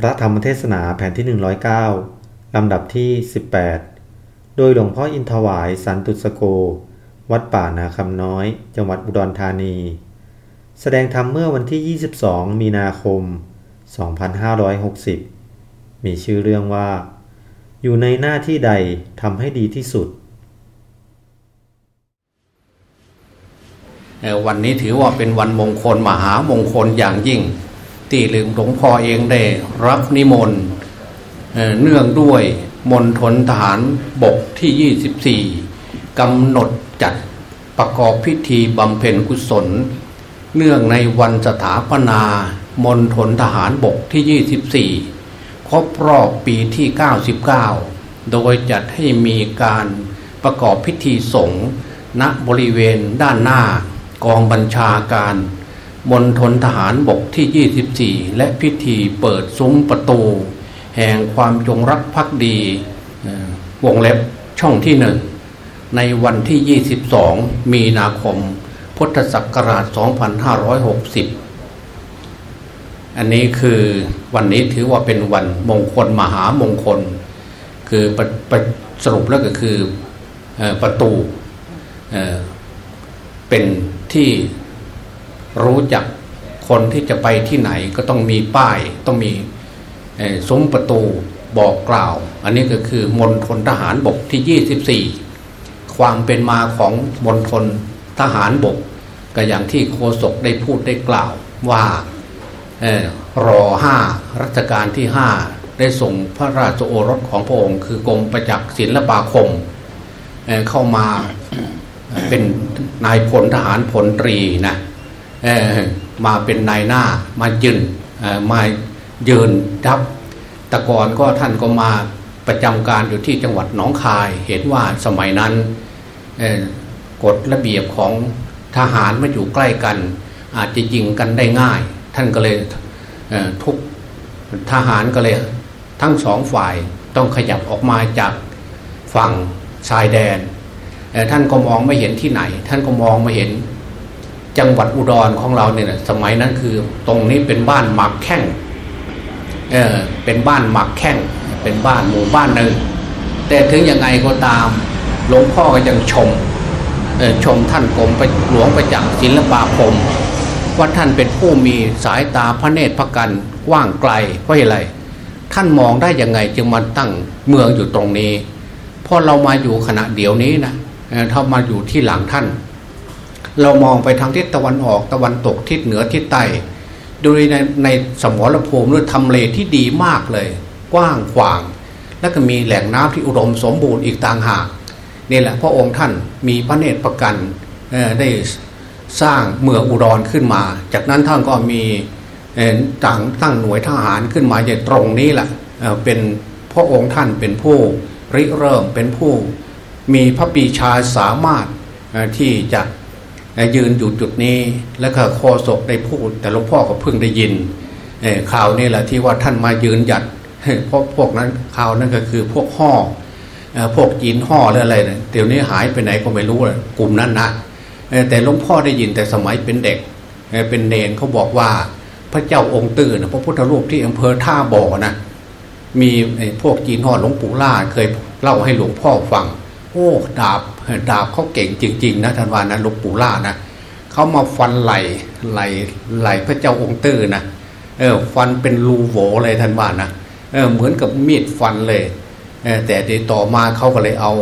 พระธรรมเทศนาแผ่นที่ 109 ลำดับที่ 18 โดยหลวงพ่ออินทวายสันตุสโก วัดป่านาคำน้อย จังหวัดอุดรธานี แสดงธรรมเมื่อวันที่ 22 มีนาคม 2560 มีชื่อเรื่องว่า อยู่ในหน้าที่ใดทำให้ดีที่สุด วันนี้ถือว่าเป็นวันมงคลมหามงคลอย่างยิ่ง ที่หลวงหลวงพ่อเองได้รับนิมนต์เนื่องด้วยมณฑลทหารบกที่ 24กำหนดจัดประกอบพิธีบำเพ็ญกุศล เนื่องในวันสถาปนามณฑลทหารบกที่ 24 ครบรอบปีที่ 99 โดยจัดให้มีการประกอบพิธีสงฆ์ณบริเวณด้านหน้ากองบัญชาการ มณฑลทหารบกที่ 24 และพิธีเปิดซุ้มประตู แห่งความจงรักภักดี วงเล็บช่องที่หนึ่ง ในวันที่ 22 มีนาคม พุทธศักราช 2560 อันนี้คือวันนี้ถือว่าเป็นวันมงคลมหามงคล คือปปสรุปแล้วก็คือประตูเป็นที่ รู้จักคนที่จะไปที่ไหนก็ต้องมีป้ายต้องมีซุ้มประตูบอกกล่าว อันนี้ก็คือมณฑลทหารบกที่ 24 ความเป็นมาของมณฑลทหารบก ก็อย่างที่โฆษกได้พูดได้กล่าวว่ารอห้ารัชกาลที่ห้าได้ส่งพระราชโอรสของพระองค์ คือกรมประจักษ์ศิลปาคมเเข้ามาเป็นนายพลทหารพลตรีนะ มาเป็นนายหน้ามายืนมายืนทับตะกอนก็ท่านก็มาประจำการอยู่ที่จังหวัดหนองคาย เห็นว่าสมัยนั้นกฎระเบียบของทหารมาอยู่ใกล้กัน อาจจะยิงกันได้ง่าย ท่านก็เลยทุกทหารก็เลยทั้งสองฝ่ายต้องขยับออกมาจากฝั่งชายแดน ท่านก็มองไม่เห็นที่ไหน ท่านก็มองไม่เห็น จังหวัดอุดรของเราเนี่ยสมัยนั้นคือตรงนี้เป็นบ้านหมักแข้งเออเป็นบ้านหมักแข้งเป็นบ้านหมู่บ้านหนึ่งแต่ถึงยังไงก็ตามหลวงพ่อก็ยังชมชมท่านกรมหลวงประจักษ์ศิลปาคมว่าท่านเป็นผู้มีสายตาพระเนตรพระกันกว้างไกลเพราะอะไร ท่านมองได้ยังไงจึงมาตั้งเมืองอยู่ตรงนี้พอเรามาอยู่ขณะเดียวนี้นะถ้ามาอยู่ที่หลังท่าน เรามองไปทางทิศตะวันออกตะวันตกทิศเหนือทิศใต้โดยในในสมรภูมิด้วยทำเลที่ดีมากเลย กว้างขวาง และก็มีแหล่งน้ำที่อุดมสมบูรณ์อีกต่างหากนี่แหละพระองค์ท่านมีพระเนตรประกันได้สร้างเมืองอุดรขึ้นมา จากนั้นท่านก็มีต่างตั้งหน่วยทหารขึ้นมาอย่างตรงนี้แหละเป็นพระองค์ท่านเป็นผู้ริเริ่มเป็นผู้ มีพระปีชาสามารถที่จะ ยืนอยู่จุดนี้แล้วก็โคศกได้พูด แต่หลวงพ่อก็เพิ่งได้ยินข่าวนี่แหละที่ว่าท่านมายืนหยัดเพราะพวกนั้นข่าวนั้นก็คือพวกห่อพวกจีนห่อหรืออะไรเนี่ยเดี๋ยวนี้หายไปไหนก็ไม่รู้เลยกลุ่มนั้นนะแต่หลวงพ่อได้ยินแต่สมัยเป็นเด็กเป็นเนนเขาบอกว่าพระเจ้าองค์ตื่นพระพุทธรูปที่อำเภอท่าบ่อนะมีพวกจีนห่อหลวงปู่ล่าเคยเล่าให้หลวงพ่อฟัง โอ้ดาบ ดาบเขาเก่งจริง ๆ นะท่านว่านะหลวงปู่ล่านะเขามาฟันไหลไหลไหลพระเจ้าองค์ตื้อนะเออฟันเป็นรูโหวเลยท่านว่านะเออเหมือนกับมีดฟันเลยเออแต่เดี๋ยวต่อมาเขาก็เลยเอา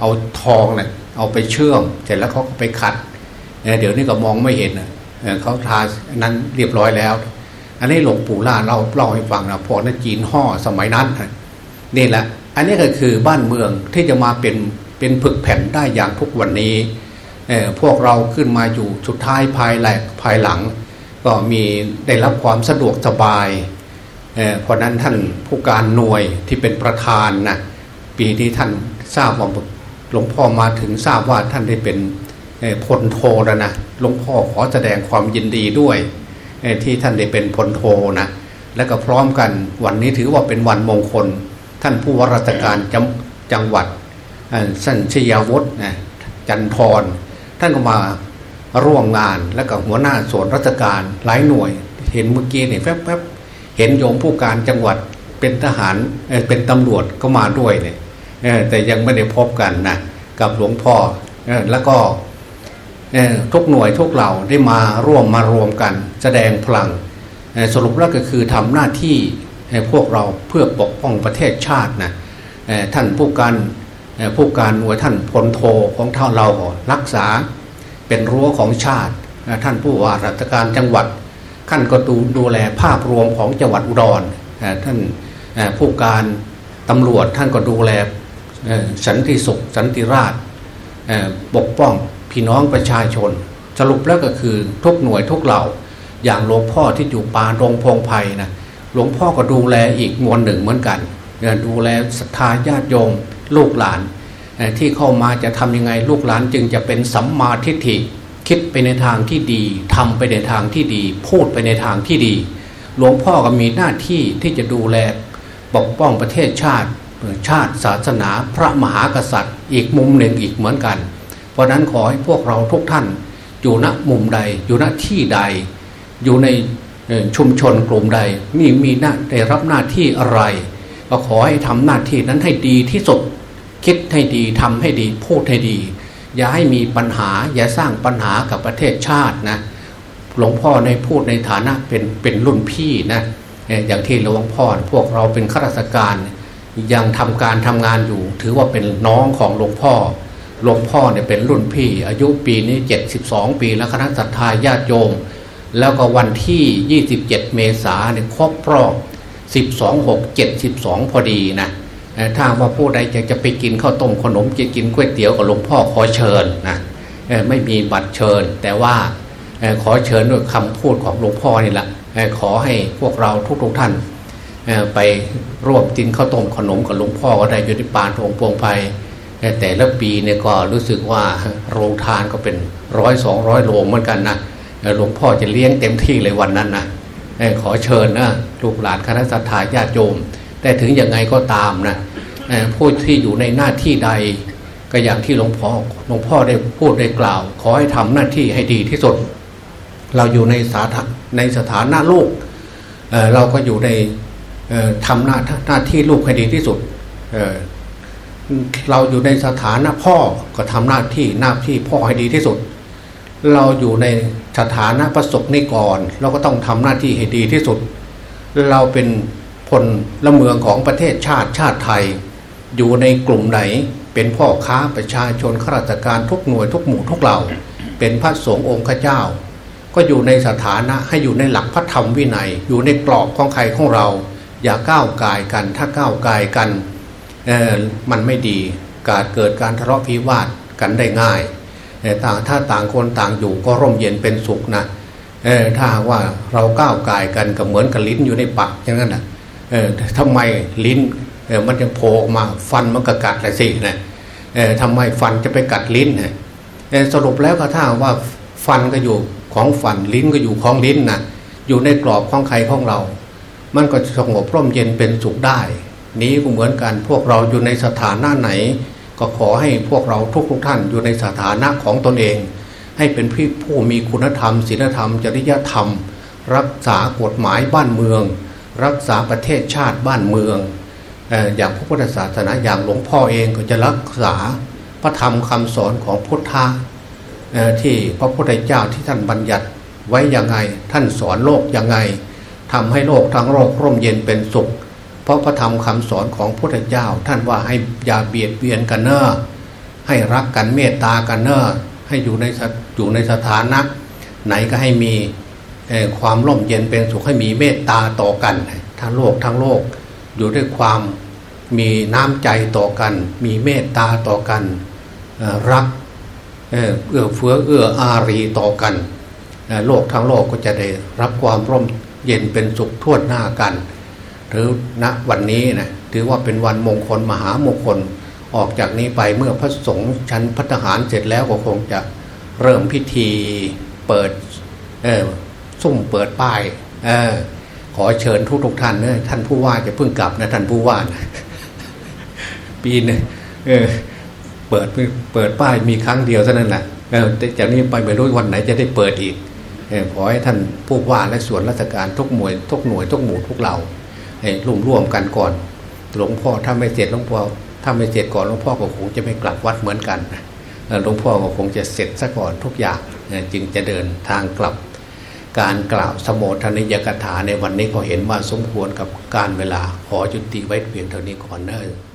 เอาทองเนะ่ยเอาไปเชื่อม เสร็จแล้วเขาก็ไปขัดเเดี๋ยวนี้ก็มองไม่เห็นนะเเขาทานั้นเรียบร้อยแล้ว อันนี้หลวงปู่ล่าเราเล่าให้ฟังนะพอนั้นจีนห่อสมัยนั้นนี่แหละ อันนี้ก็คือบ้านเมืองที่จะมาเป็น เป็นผึกแผ่นได้อย่างทุกวันนี้พวกเราขึ้นมาอยู่สุดท้ายภายหลักภายหลัง ก็มีได้รับความสะดวกสบายเเพราะนั้นท่านผู้การหน่วยที่เป็นประธานนะปีที่ท่านทราบว่าหลวงพ่อมาถึงทราบว่าท่านได้เป็นพลโทแล้วนะหลวงพ่อขอแสดงความยินดีด้วยที่ท่านได้เป็นพลโทนะและก็พร้อมกันวันนี้ถือว่าเป็นวันมงคล ท่านผู้ว่าราชการจังหวัด สันชยาวุฒินะจันทรท่านก็มาร่วมงานแล้วก็หัวหน้าส่วนราชการหลายหน่วย เห็นเมื่อกี้เนี่ยแวบๆเห็นโยมผู้การจังหวัดเป็นทหารเป็นตำรวจก็มาด้วยเนี่ยแต่ยังไม่ได้พบกันนะกับหลวงพ่อแล้วก็ทุกหน่วยทุกเหล่าได้มาร่วมมารวมกัน แสดงพลังสรุปแล้วก็คือทำหน้าที่พวกเราเพื่อปกป้องประเทศชาตินะท่านผู้การ ผู้การหน่วยท่านพลโทของเท่าเรารักษาเป็นรั้วของชาติ ท่านผู้ว่าราชการจังหวัดท่านก็ดูดูแลภาพรวมของจังหวัดอุดรท่านผู้การตำรวจท่านก็ดูแลสันติสุขสันติราษฎร์ปกป้องพี่น้องประชาชน สรุปแล้วก็คือทุกหน่วยทุกเหล่าอย่างหลวงพ่อที่อยู่ป่าดงพงไพ่นะหลวงพ่อก็ดูแลอีกมวลหนึ่งเหมือนกันดูแลศรัทธาญาติโยม ลูกหลานที่เข้ามาจะทำยังไงลูกหลานจึงจะเป็นสัมมาทิฏฐิคิดไปในทางที่ดีทำไปในทางที่ดี พูดไปในทางที่ดี หลวงพ่อก็มีหน้าที่ที่จะดูแลปกป้องประเทศชาติชาติศาสนาพระมหากษัตริย์ อีกมุมหนึ่งอีกเหมือนกัน เพราะนั้นขอให้พวกเราทุกท่าน อยู่ณมุมใด อยู่ณที่ใด อยู่ในชุมชนกลุ่มใดมีมีหน้าได้รับหน้าที่อะไร ก็ขอให้ทำหน้าที่นั้นให้ดีที่สุด คิดให้ดีทำให้ดีพูดให้ดี อย่าให้มีปัญหา อย่าสร้างปัญหากับประเทศชาตินะหลวงพ่อในพูดในฐานะเป็นเป็นรุ่นพี่นะอย่างที่หลวงพ่อพวกเราเป็นข้าราชการ ยังทำการทำงานอยู่ ถือว่าเป็นน้องของหลวงพ่อหลวงพ่อเนี่ยเป็นรุ่นพี่ อายุปีนี้ 72 ปีแล้วคณะสัตยาญาติโยม แล้วก็วันที่ 27 เมษายนครบรอบ 12 6 72 พอดีนะ ถ้าว่าผู้ใดอยากจะไปกินข้าวต้มขนมจะกินก๋วยเตี๋ยวกับหลวงพ่อขอเชิญนะไม่มีบัตรเชิญ แต่ว่าขอเชิญด้วยคำพูดของหลวงพ่อนี่แหละขอให้พวกเราทุกๆท่านไปร่วมกินข้าวต้มขนมกับหลวงพ่อก็ได้ยู่ที่ปานทงพวงไพแต่ละปีเนี่ยก็รู้สึกว่าโรงทานก็เป็นร้อยสองร้อยโรงเหมือนกันนะหลวงพ่อจะเลี้ยงเต็มที่เลยวันนั้นนะขอเชิญนะลูกหลานคณะสัตยาญาติโยม แต่ถึงยังไงก็ตามนะผู้ที่อยู่ในหน้าที่ใด ก็อย่างที่หลวงพ่อหลวงพ่อได้พูดได้กล่าว ขอให้ทำหน้าที่ให้ดีที่สุด เราอยู่ในสาธในสถานะลูกเเราก็อยู่ในทำหน้าหน้าที่ลูกให้ดีที่สุดเเราอยู่ในสถานะพ่อก็ทำหน้าที่หน้าที่พ่อให้ดีที่สุด เราอยู่ในสถานะประสบนิกรเราก็ต้องทำหน้าที่ให้ดีที่สุด เราเป็น พลละเมืองของประเทศชาติชาติไทย อยู่ในกลุ่มไหน เป็นพ่อค้าประชาชนข้าราชการทุกหน่วยทุกหมู่ทุกเหล่า เป็นพระสงฆ์องค์ข้าเจ้า ก็อยู่ในสถานะให้อยู่ในหลักพระธรรมวินัย อยู่ในกรอบของใครของเรา อย่าก้าวกายกันถ้าก้าวกายกันมันไม่ดีการเกิดการทะเลาะพิวาทกันได้ง่ายต่างถ้าต่างคนต่างอยู่ก็ร่มเย็นเป็นสุขนะถ้าว่าเราก้าวกายกันก็เหมือนกับลิ้นอยู่ในปากอย่างนั้นนะ ทำไมลิ้นมันจะโผล่ออกมาฟันมันก็กัดอะไรสินะทำไมฟันจะไปกัดลิ้นนะสรุปแล้วก็ถ้าว่าฟันก็อยู่ของฟันลิ้นก็อยู่ของลิ้นนะอยู่ในกรอบของใครของเรา มันก็สงบร่มเย็นเป็นสุขได้ นี้ก็เหมือนกันพวกเราอยู่ในสถานะไหน ก็ขอให้พวกเราทุกทุกท่านอยู่ในสถานะของตนเอง ให้เป็นผู้มีคุณธรรมศีลธรรมจริยธรรม รักษากฎหมายบ้านเมือง รักษาประเทศชาติบ้านเมือง อย่างพระพุทธศาสนาอย่างหลวงพ่อเองก็จะรักษาพระธรรมคำสอนของพุทธะที่พระพุทธเจ้าที่ท่านบัญญัติไว้อย่างไง ท่านสอนโลกอย่างไงทำให้โลกทั้งโลกร่มเย็นเป็นสุข เพราะพระธรรมคำสอนของพระเจ้า ท่านว่าให้อย่าเบียดเบียนกันเนอให้รักกันเมตตากันเนอให้อยู่ในอยู่ในสถานะไหนก็ให้มี ความร่มเย็นเป็นสุขให้มีเมตตาต่อกัน ทั้งโลกทั้งโลก อยู่ด้วยความมีน้ำใจต่อกัน มีเมตตาต่อกันรักเอื้อเฟื้อเอื้ออารีต่อกัน โลกทั้งโลกก็จะได้รับความร่มเย็นเป็นสุขทั่วหน้ากันหรือณวันนี้นะถือว่าเป็นวันมงคลมหามงคลออกจากนี้ไปเมื่อพระสงฆ์ชั้นพัฒหารเสร็จแล้วก็คงจะเริ่มพิธีเปิดเออ ซุ่มเปิดป้ายเออขอเชิญทุกทุกท่านเนะท่านผู้ว่าจะเพิ่งกลับนะท่านผู้ว่านะปีนึงเออเปิดเปิดป้ายมีครั้งเดียวเท่านั้นแหละเออจากนี้ไปไม่รู้วันไหนจะได้เปิดอีกขอให้ท่านผู้ว่าและส่วนราชการทุกหน่วยทุกหน่วยทุกหมู่ทุกเราร่วมร่วมกันก่อน หลวงพ่อถ้าไม่เสร็จหลวงพ่อถ้าไม่เสร็จก่อนหลวงพ่อก็คงจะไม่กลับวัดเหมือนกันหลวงพ่อก็คงจะเสร็จซะก่อนทุกอย่างจึงจะเดินทางกลับ การกล่าวสมโภชนิยกถาในวันนี้ก็เห็นว่าสมควรกับการเวลาขอจุติไว้เพียงเท่านี้ก่อนเนอะ